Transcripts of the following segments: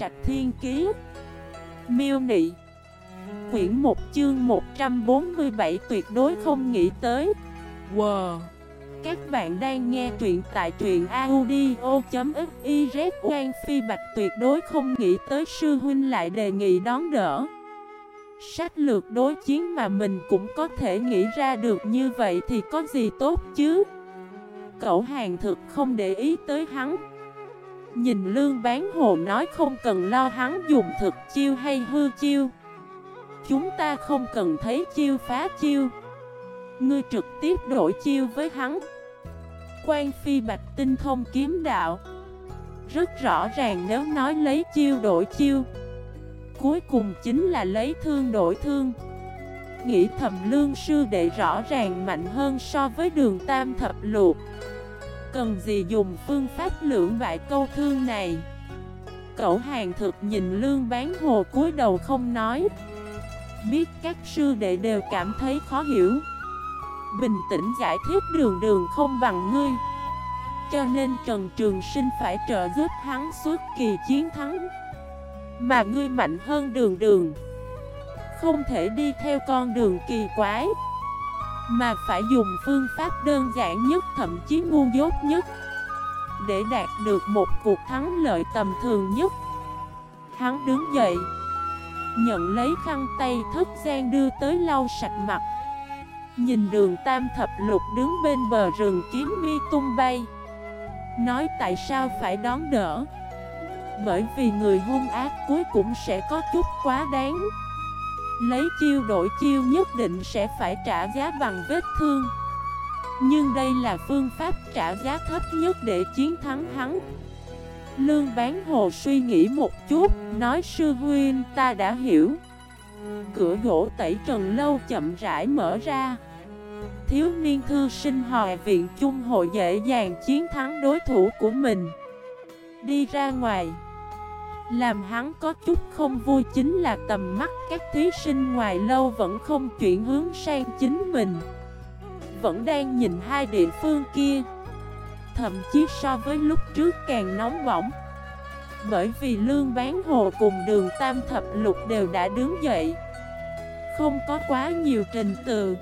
Trạch Thiên Kiế Miêu Nị. Quyển 1 chương 147 tuyệt đối không nghĩ tới. Wow. Các bạn đang nghe truyện tại truyện audio.xyz Quang Phi Bạch tuyệt đối không nghĩ tới sư huynh lại đề nghị đón đỡ. Sách lược đối chiến mà mình cũng có thể nghĩ ra được như vậy thì có gì tốt chứ? Cậu hàng thực không để ý tới hắn Nhìn lương bán hồ nói không cần lo hắn dùng thực chiêu hay hư chiêu. Chúng ta không cần thấy chiêu phá chiêu. Ngươi trực tiếp đổi chiêu với hắn. Quan phi bạch tinh thông kiếm đạo. Rất rõ ràng nếu nói lấy chiêu đổi chiêu. Cuối cùng chính là lấy thương đổi thương. Nghĩ thầm lương sư đệ rõ ràng mạnh hơn so với đường tam thập luộc Cần gì dùng phương pháp lưỡng bại câu thương này? Cậu hàng thực nhìn lương bán hồ cúi đầu không nói. Biết các sư đệ đều cảm thấy khó hiểu. Bình tĩnh giải thích đường đường không bằng ngươi. Cho nên Trần Trường Sinh phải trợ giúp hắn suốt kỳ chiến thắng. Mà ngươi mạnh hơn đường đường. Không thể đi theo con đường kỳ quái. Mà phải dùng phương pháp đơn giản nhất, thậm chí ngu dốt nhất, Để đạt được một cuộc thắng lợi tầm thường nhất. Hắn đứng dậy, Nhận lấy khăn tay thức gian đưa tới lau sạch mặt. Nhìn đường tam thập lục đứng bên bờ rừng kiếm mi tung bay. Nói tại sao phải đón đỡ? Bởi vì người hung ác cuối cùng sẽ có chút quá đáng. Lấy chiêu đổi chiêu nhất định sẽ phải trả giá bằng vết thương. Nhưng đây là phương pháp trả giá thấp nhất để chiến thắng hắn. Lương bán hồ suy nghĩ một chút, nói sư huynh ta đã hiểu. Cửa gỗ tẩy trần lâu chậm rãi mở ra. Thiếu niên thư sinh hòa viện chung hội dễ dàng chiến thắng đối thủ của mình. Đi ra ngoài. Làm hắn có chút không vui chính là tầm mắt các thí sinh ngoài lâu vẫn không chuyển hướng sang chính mình. Vẫn đang nhìn hai địa phương kia. Thậm chí so với lúc trước càng nóng bỏng. Bởi vì lương bán hồ cùng đường tam thập lục đều đã đứng dậy. Không có quá nhiều trình tự.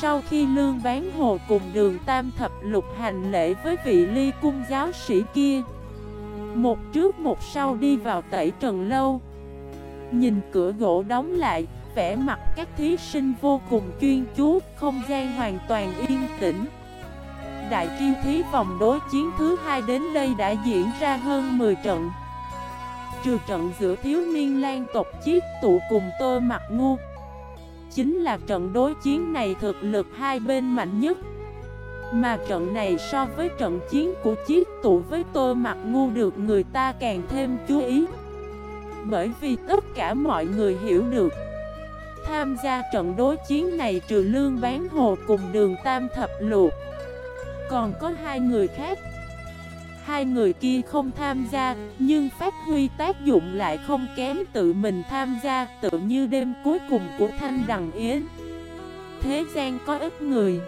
Sau khi lương bán hồ cùng đường tam thập lục hành lễ với vị ly cung giáo sĩ kia một trước một sau đi vào tẩy trần lâu. Nhìn cửa gỗ đóng lại, vẻ mặt các thí sinh vô cùng chuyên chú, Không gian hoàn toàn yên tĩnh. Đại triêu thí vòng đối chiến thứ hai đến đây đã diễn ra hơn 10 trận. Trừ trận giữa thiếu niên lan tộc chiếc tụ cùng tô mặt ngu. Chính là trận đối chiến này thực lực hai bên mạnh nhất. Mà trận này so với trận chiến của chiếc tụ với tô mặt ngu được người ta càng thêm chú ý. Bởi vì tất cả mọi người hiểu được, Tham gia trận đối chiến này trừ lương bán hồ cùng đường tam thập luộc còn có hai người khác. Hai người kia không tham gia, Nhưng phát huy tác dụng lại không kém tự mình tham gia, Tự như đêm cuối cùng của Thanh Đằng Yến. Thế gian có ít người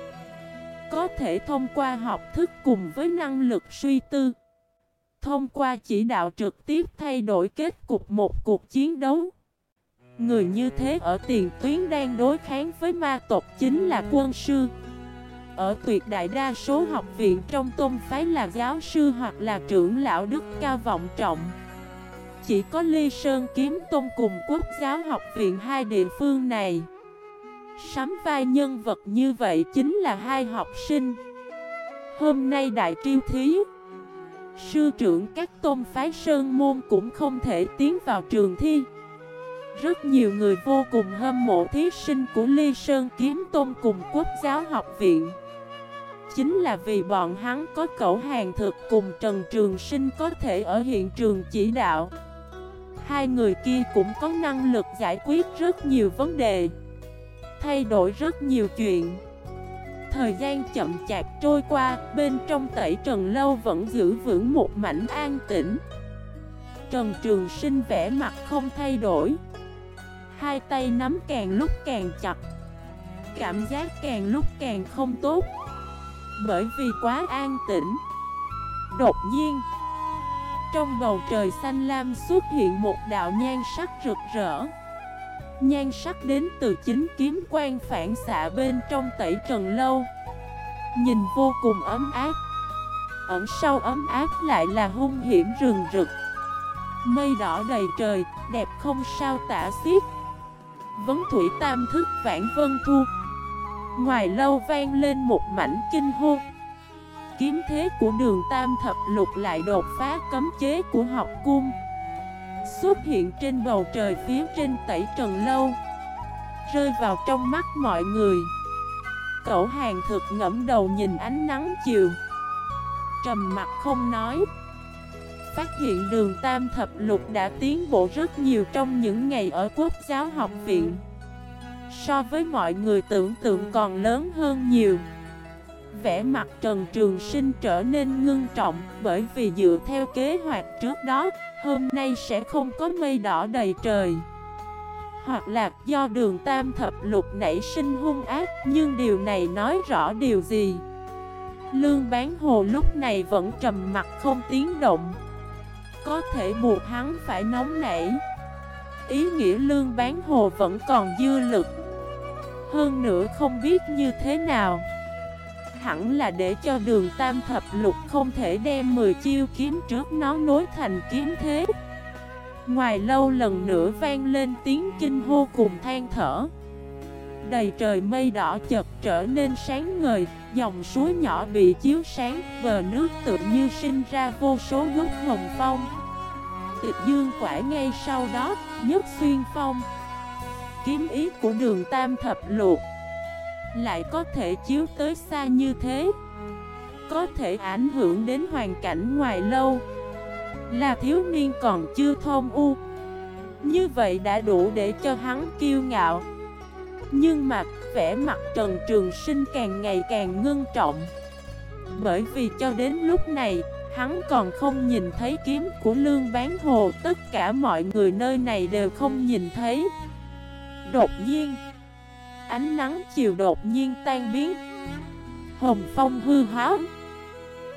có thể thông qua học thức cùng với năng lực suy tư. Thông qua chỉ đạo trực tiếp thay đổi kết cục một cuộc chiến đấu. Người như thế ở tiền tuyến đang đối kháng với ma tộc chính là quân sư. Ở tuyệt đại đa số học viện trong tôn phái là giáo sư hoặc là trưởng lão đức cao vọng trọng. Chỉ có Ly Sơn Kiếm Tôn cùng quốc giáo học viện hai địa phương này. Sắm vai nhân vật như vậy chính là hai học sinh. Hôm nay đại triêu thí, Sư trưởng các tôn phái Sơn Môn cũng không thể tiến vào trường thi. Rất nhiều người vô cùng hâm mộ thí sinh của Ly Sơn Kiếm Tôn cùng quốc giáo học viện. Chính là vì bọn hắn có cẩu hàng thực cùng Trần Trường Sinh có thể ở hiện trường chỉ đạo. Hai người kia cũng có năng lực giải quyết rất nhiều vấn đề. Thay đổi rất nhiều chuyện. Thời gian chậm chạp trôi qua, Bên trong tẩy Trần Lâu vẫn giữ vững một mảnh an tĩnh. Trần Trường Sinh vẽ mặt không thay đổi. Hai tay nắm càng lúc càng chặt. Cảm giác càng lúc càng không tốt. Bởi vì quá an tĩnh. Đột nhiên, trong bầu trời xanh lam xuất hiện một đạo nhan sắc rực rỡ. Nhan sắc đến từ chính kiếm quan phản xạ bên trong tẩy trần lâu. Nhìn vô cùng ấm áp. Ẩn sau ấm áp lại là hung hiểm rừng rực. Mây đỏ đầy trời, đẹp không sao tả xiết. Vấn thủy tam thức vãn vân thu. Ngoài lâu vang lên một mảnh kinh hô. Kiếm thế của đường tam thập lục lại đột phá cấm chế của học cung. Xuất hiện trên bầu trời phía trên tẩy trần lâu. Rơi vào trong mắt mọi người. Cậu hàng thực ngẫm đầu nhìn ánh nắng chiều. Trầm mặt không nói. Phát hiện đường tam thập lục đã tiến bộ rất nhiều trong những ngày ở quốc giáo học viện. So với mọi người tưởng tượng còn lớn hơn nhiều. Vẻ mặt Trần Trường Sinh trở nên ngưng trọng Bởi vì dựa theo kế hoạch trước đó, Hôm nay sẽ không có mây đỏ đầy trời. Hoặc là do đường tam thập lục nảy sinh hung ác, Nhưng điều này nói rõ điều gì? Lương bán hồ lúc này vẫn trầm mặt không tiếng động. Có thể buộc hắn phải nóng nảy. Ý nghĩa lương bán hồ vẫn còn dư lực. Hơn nữa không biết như thế nào. Hẳn là để cho đường tam thập lục không thể đem 10 chiêu kiếm trước nó nối thành kiếm thế. Ngoài lâu lần nữa vang lên tiếng kinh hô cùng than thở. Đầy trời mây đỏ chợt trở nên sáng ngời, Dòng suối nhỏ bị chiếu sáng, Bờ nước tự như sinh ra vô số gốc hồng phong. Tịch dương quả ngay sau đó Nhất xuyên phong. Kiếm ý của đường tam thập luộc lại có thể chiếu tới xa như thế. Có thể ảnh hưởng đến hoàn cảnh ngoài lâu. Là thiếu niên còn chưa thông u. Như vậy đã đủ để cho hắn kiêu ngạo. Nhưng mà, vẻ mặt Trần Trường Sinh càng ngày càng ngưng trọng. Bởi vì cho đến lúc này, Hắn còn không nhìn thấy kiếm của Lương Bán Hồ. Tất cả mọi người nơi này đều không nhìn thấy. Đột nhiên Ánh nắng chiều đột nhiên tan biến. Hồng phong hư hóa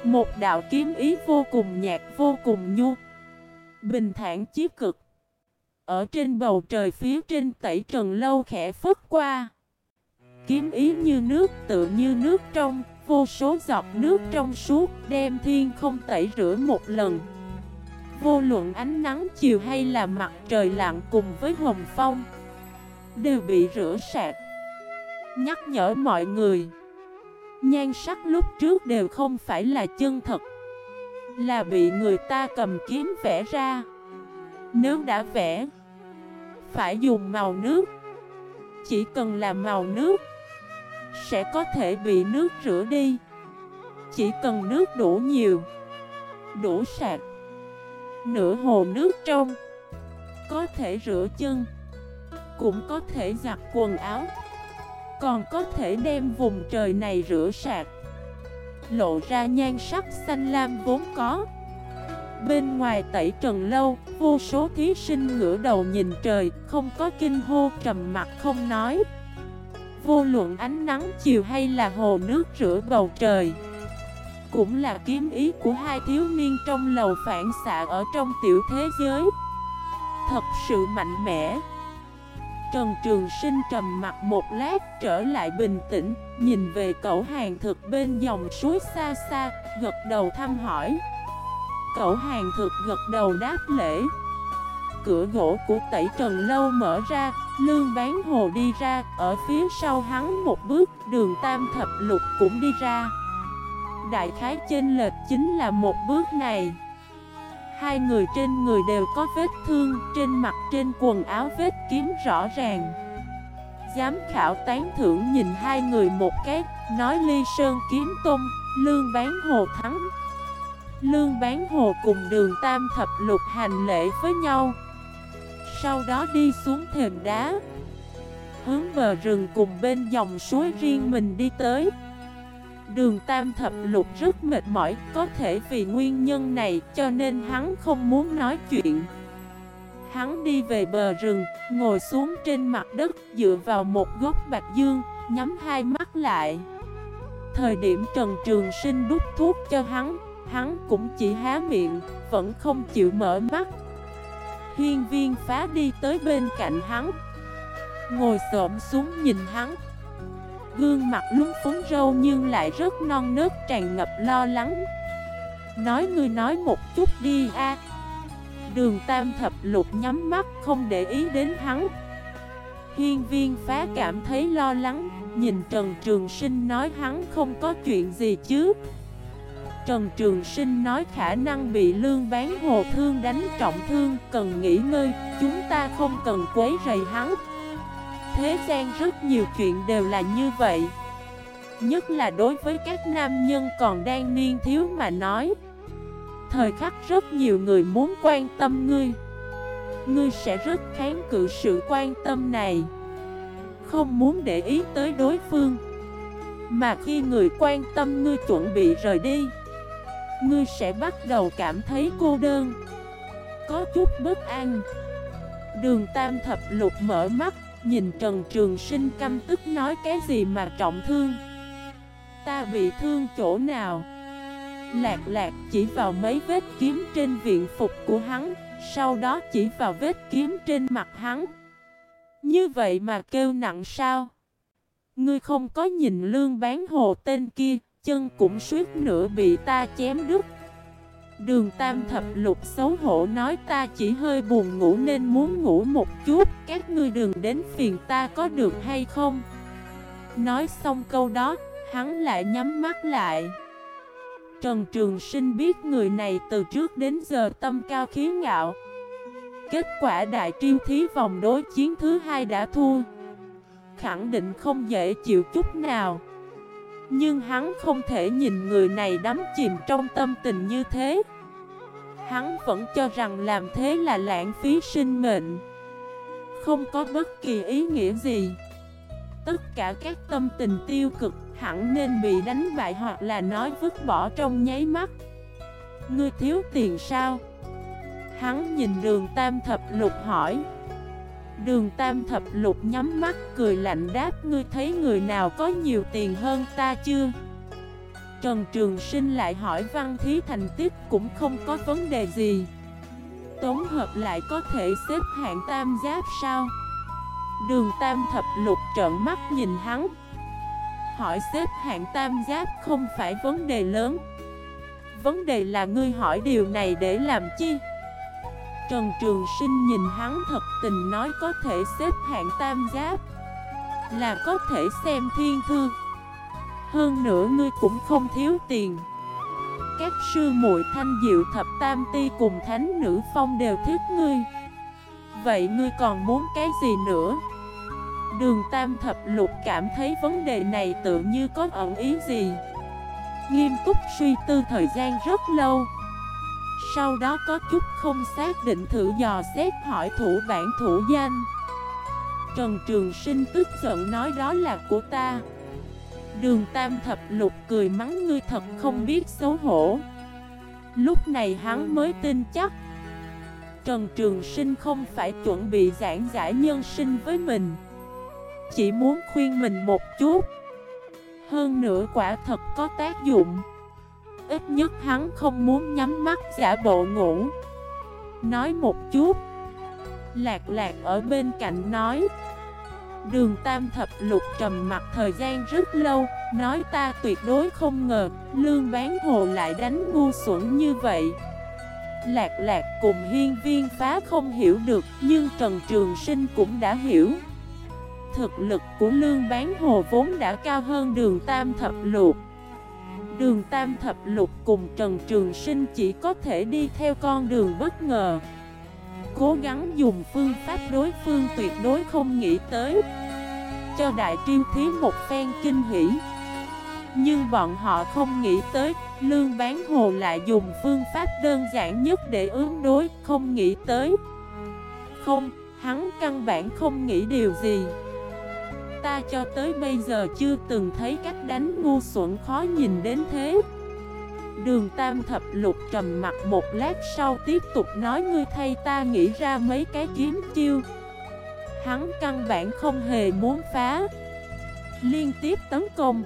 Một đạo kiếm ý vô cùng nhạt, vô cùng nhu. Bình thản chí cực. Ở trên bầu trời phía trên tẩy trần lâu khẽ phất qua. Kiếm ý như nước, tự như nước trong, Vô số giọt nước trong suốt, đem thiên không tẩy rửa một lần. Vô luận ánh nắng chiều hay là mặt trời lặng cùng với hồng phong, Đều bị rửa sạch. Nhắc nhở mọi người. Nhan sắc lúc trước đều không phải là chân thật, Là bị người ta cầm kiếm vẽ ra. Nếu đã vẽ, Phải dùng màu nước. Chỉ cần là màu nước, Sẽ có thể bị nước rửa đi. Chỉ cần nước đủ nhiều, Đủ sạch, Nửa hồ nước trong, Có thể rửa chân, Cũng có thể giặt quần áo. Còn có thể đem vùng trời này rửa sạch. Lộ ra nhan sắc xanh lam vốn có. Bên ngoài tẩy trần lâu, vô số thí sinh ngửa đầu nhìn trời, không có kinh hô trầm mặt không nói. Vô luận ánh nắng chiều hay là hồ nước rửa bầu trời Cũng là kiếm ý của hai thiếu niên trong lầu phản xạ ở trong tiểu thế giới. Thật sự mạnh mẽ. Trần Trường Sinh trầm mặt một lát trở lại bình tĩnh, Nhìn về cậu hàng thực bên dòng suối xa xa, Gật đầu thăm hỏi. Cậu hàng thực gật đầu đáp lễ. Cửa gỗ của tẩy trần lâu mở ra, Lương bán hồ đi ra, Ở phía sau hắn một bước, Đường tam thập lục cũng đi ra. Đại khái trên lệch chính là một bước này. Hai người trên người đều có vết thương Trên mặt, trên quần áo vết kiếm rõ ràng. Giám khảo tán thưởng nhìn hai người một cái, Nói ly sơn kiếm tung Lương bán hồ thắng. Lương bán hồ cùng đường tam thập lục hành lễ với nhau. Sau đó đi xuống thềm đá, Hướng bờ rừng cùng bên dòng suối riêng mình đi tới. Đường tam thập lục rất mệt mỏi Có thể vì nguyên nhân này cho nên hắn không muốn nói chuyện. Hắn đi về bờ rừng Ngồi xuống trên mặt đất Dựa vào một gốc bạc dương Nhắm hai mắt lại. Thời điểm Trần Trường Sinh đút thuốc cho hắn Hắn cũng chỉ há miệng, vẫn không chịu mở mắt. Hiên viên phá đi tới bên cạnh hắn Ngồi xổm xuống nhìn hắn. Gương mặt lúng phúng râu nhưng lại rất non nớt tràn ngập lo lắng. Nói ngươi nói một chút đi a. Đường tam thập lục nhắm mắt không để ý đến hắn. Hiên viên phá cảm thấy lo lắng Nhìn Trần Trường Sinh nói hắn không có chuyện gì chứ. Trần Trường Sinh nói khả năng bị lương bán hồ thương đánh trọng thương Cần nghỉ ngơi, chúng ta không cần quấy rầy hắn. Thế gian rất nhiều chuyện đều là như vậy. Nhất là đối với các nam nhân còn đang niên thiếu mà nói. Thời khắc rất nhiều người muốn quan tâm ngươi. Ngươi sẽ rất kháng cự sự quan tâm này. Không muốn để ý tới đối phương. Mà khi người quan tâm ngươi chuẩn bị rời đi, Ngươi sẽ bắt đầu cảm thấy cô đơn. Có chút bất an. Đường Tam Thập Lục mở mắt. Nhìn Trần Trường Sinh căm tức nói cái gì mà trọng thương? Ta bị thương chỗ nào? Lạc lạc chỉ vào mấy vết kiếm trên viện phục của hắn, Sau đó chỉ vào vết kiếm trên mặt hắn. Như vậy mà kêu nặng sao? Ngươi không có nhìn lương bán hồ tên kia, Chân cũng suýt nữa bị ta chém đứt. Đường tam thập lục xấu hổ nói ta chỉ hơi buồn ngủ nên muốn ngủ một chút. Các ngươi đừng đến phiền ta có được hay không? Nói xong câu đó, hắn lại nhắm mắt lại. Trần Trường Sinh biết người này từ trước đến giờ tâm cao khí ngạo. Kết quả đại triêu thí vòng đối chiến thứ hai đã thua. Khẳng định không dễ chịu chút nào. Nhưng hắn không thể nhìn người này đắm chìm trong tâm tình như thế. Hắn vẫn cho rằng làm thế là lãng phí sinh mệnh. Không có bất kỳ ý nghĩa gì. Tất cả các tâm tình tiêu cực hẳn nên bị đánh bại hoặc là nói vứt bỏ trong nháy mắt. Ngươi thiếu tiền sao? Hắn nhìn đường tam thập lục hỏi. Đường tam thập lục nhắm mắt cười lạnh đáp, Ngươi thấy người nào có nhiều tiền hơn ta chưa? Trần Trường Sinh lại hỏi, văn thí thành tích cũng không có vấn đề gì Tống hợp lại có thể xếp hạng tam giáp sao? Đường tam thập lục trợn mắt nhìn hắn, hỏi, xếp hạng tam giáp không phải vấn đề lớn Vấn đề là ngươi hỏi điều này để làm chi Trần Trường Sinh nhìn hắn thật tình nói có thể xếp hạng tam giáp, Là có thể xem thiên thư. Hơn nữa ngươi cũng không thiếu tiền. Các sư muội thanh diệu thập tam ti cùng thánh nữ phong đều thích ngươi. Vậy ngươi còn muốn cái gì nữa? Đường Tam Thập Lục cảm thấy vấn đề này tự như có ẩn ý gì. Nghiêm túc suy tư thời gian rất lâu. Sau đó có chút không xác định thử dò xét hỏi thủ bản thủ danh. Trần Trường Sinh tức giận nói đó là của ta. Đường Tam Thập Lục cười mắng ngươi thật không biết xấu hổ. Lúc này hắn mới tin chắc. Trần Trường Sinh không phải chuẩn bị giảng giải nhân sinh với mình. Chỉ muốn khuyên mình một chút. Hơn nữa quả thật có tác dụng. Ít nhất hắn không muốn nhắm mắt giả bộ ngủ. Nói một chút. Lạc lạc ở bên cạnh nói. Đường Tam Thập Lục trầm mặt thời gian rất lâu, Nói ta tuyệt đối không ngờ, Lương bán hồ lại đánh ngu xuẩn như vậy. Lạc lạc cùng hiên viên phá không hiểu được, Nhưng Trần Trường Sinh cũng đã hiểu. Thực lực của lương bán hồ vốn đã cao hơn đường tam thập lục. Đường tam thập lục cùng Trần Trường Sinh chỉ có thể đi theo con đường bất ngờ. Cố gắng dùng phương pháp đối phương tuyệt đối không nghĩ tới. Cho đại triêu thí một phen kinh hỷ Nhưng bọn họ không nghĩ tới Lương bán hồ lại dùng phương pháp đơn giản nhất để ứng đối Không nghĩ tới. Không, hắn căn bản không nghĩ điều gì. Ta cho tới bây giờ chưa từng thấy cách đánh ngu xuẩn khó nhìn đến thế. Đường Tam Thập Lục trầm mặt một lát sau tiếp tục nói, ngươi thay ta nghĩ ra mấy cái kiếm chiêu. Hắn căn bản không hề muốn phá. Liên tiếp tấn công.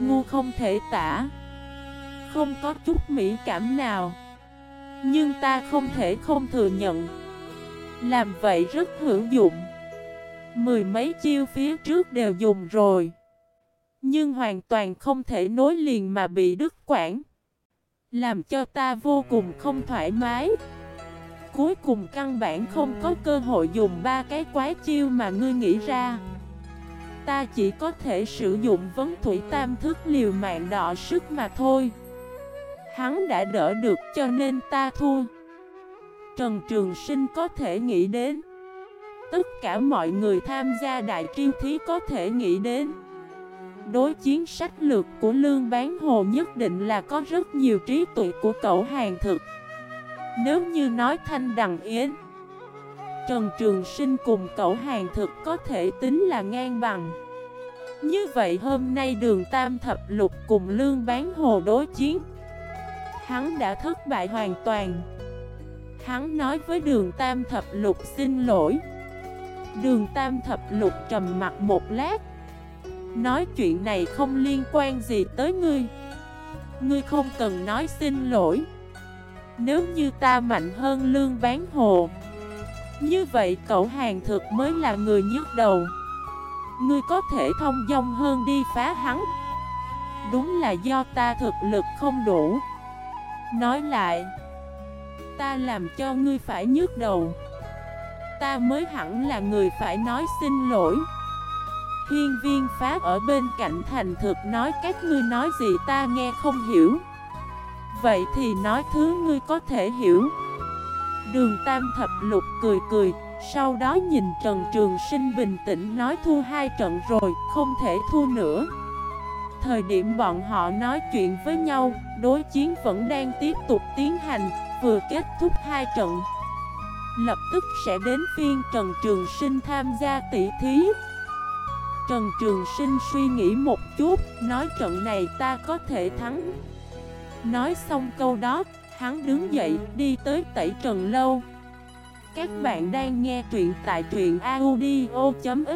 Ngu không thể tả. Không có chút mỹ cảm nào. Nhưng ta không thể không thừa nhận. Làm vậy rất hữu dụng. Mười mấy chiêu phía trước đều dùng rồi. Nhưng hoàn toàn không thể nối liền mà bị đứt quãng. Làm cho ta vô cùng không thoải mái. Cuối cùng căn bản không có cơ hội dùng ba cái quái chiêu mà ngươi nghĩ ra. Ta chỉ có thể sử dụng vấn thủy tam thức liều mạng đọ sức mà thôi. Hắn đã đỡ được cho nên ta thua. Trần Trường Sinh có thể nghĩ đến. Tất cả mọi người tham gia đại triêu thí có thể nghĩ đến. Đối chiến sách lược của Lương Bán Hồ nhất định là có rất nhiều trí tuệ của cậu hàng thực. Nếu như nói thanh đằng yến, Trần Trường Sinh cùng cậu hàng thực có thể tính là ngang bằng. Như vậy hôm nay đường Tam Thập Lục cùng Lương Bán Hồ đối chiến, Hắn đã thất bại hoàn toàn. Hắn nói với đường Tam Thập Lục xin lỗi. Đường Tam Thập Lục trầm mặt một lát. Nói chuyện này không liên quan gì tới ngươi. Ngươi không cần nói xin lỗi. Nếu như ta mạnh hơn lương bán hồ. Như vậy cậu hàng thực mới là người nhức đầu. Ngươi có thể thông dong hơn đi phá hắn. Đúng là do ta thực lực không đủ. Nói lại, Ta làm cho ngươi phải nhức đầu. Ta mới hẳn là người phải nói xin lỗi. Hiên viên phá ở bên cạnh thành thực nói, các ngươi nói gì ta nghe không hiểu. Vậy thì nói thứ ngươi có thể hiểu. Đường tam thập lục cười cười, Sau đó nhìn Trần Trường Sinh bình tĩnh nói thua hai trận rồi, Không thể thua nữa. Thời điểm bọn họ nói chuyện với nhau, Đối chiến vẫn đang tiếp tục tiến hành, Vừa kết thúc hai trận. Lập tức sẽ đến phiên Trần Trường Sinh tham gia tỷ thí. Trần Trường Sinh suy nghĩ một chút, Nói trận này ta có thể thắng. Nói xong câu đó, Hắn đứng dậy, đi tới tẩy trần lâu. Các bạn đang nghe truyện tại truyện audio.fif